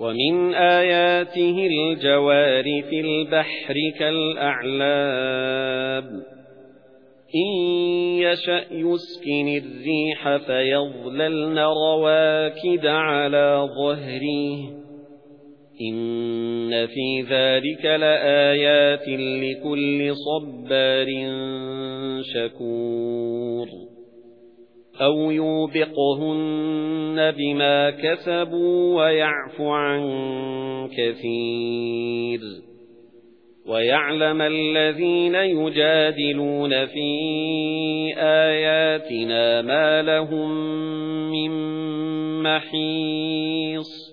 وَمِنْ آيَاتِهِ الْجَوَارِ فِي الْبَحْرِ كَالْأَعْلَامِ إِنْ يَشَأْ يُسْكِنِ الرِّيحَ فَيَظْلَلْنَ رَوَاكِدَ عَلَى ظَهْرِهِ. إِنَّ فِي ذَلِكَ لَآيَاتٍ لِكُلِّ صَبَّارٍ شَكُورٍ. أَوْ يُوبِقْهُنَّ بِمَا كَسَبُوا وَيَعْفُ عَن كَثِيرٍ وَيَعْلَمَ الَّذِينَ يُجَادِلُونَ فِي آيَاتِنَا مَا لَهُم مِّن مَّحِيصٍ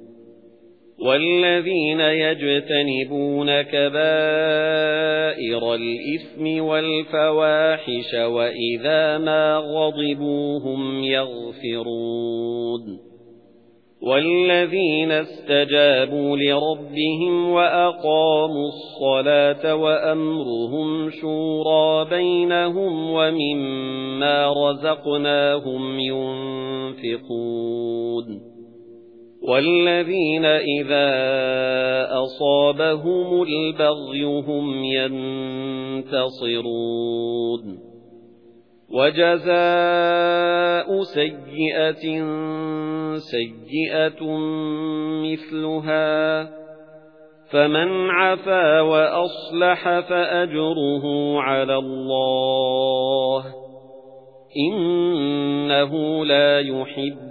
وَالَّذِينَ يَجْتَنِبُونَ كَبَائِرَ الْإِثْمِ وَالْفَوَاحِشَ وَإِذَا مَا غَضِبُوا هُمْ يَغْفِرُونَ وَالَّذِينَ اسْتَجَابُوا لِرَبِّهِمْ وَأَقَامُوا الصَّلَاةَ وَأَمْرُهُمْ شُورَى بَيْنَهُمْ وَمِمَّا رَزَقْنَاهُمْ يُنْفِقُونَ وَالَّذِينَ إِذَا أَصَابَهُمُ الْبَغْيُ هُمْ يَنْتَصِرُونَ. وَجَزَاءُ سَيِّئَةٍ سَيِّئَةٌ مِثْلُهَا فَمَنْ عَفَا وَأَصْلَحَ فَأَجْرُهُ عَلَى اللَّهِ إِنَّهُ لَا يُحِبُّ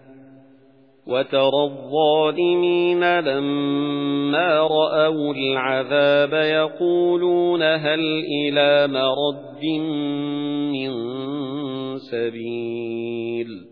وَتَرَى الظَّالِمِينَ لَمَّا رَأَوُا الْعَذَابَ يَقُولُونَ هَلْ إِلَى مَرَدٍّ مِّن سَبِيلٍ